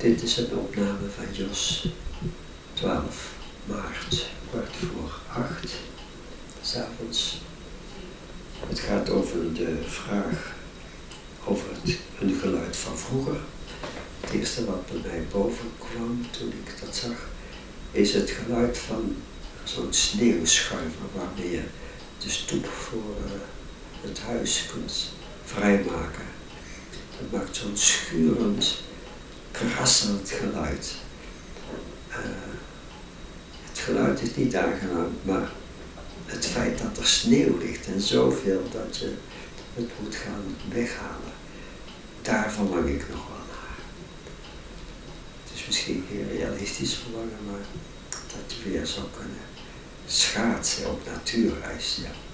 Dit is een opname van Jos 12 maart, kwart voor acht, s'avonds. Het gaat over de vraag over het, geluid van vroeger. Het eerste wat bij mij boven kwam toen ik dat zag, is het geluid van zo'n sneeuwschuiver waarmee je de stoep voor uh, het huis kunt vrijmaken. Het maakt zo'n schurend, krassend geluid. Uh, het geluid is niet aangenaam, maar het feit dat er sneeuw ligt en zoveel dat je het moet gaan weghalen, daar verlang ik nog wel naar. Het is misschien geen realistisch verlangen, maar dat je weer zou kunnen schaatsen op natuurreis. Ja.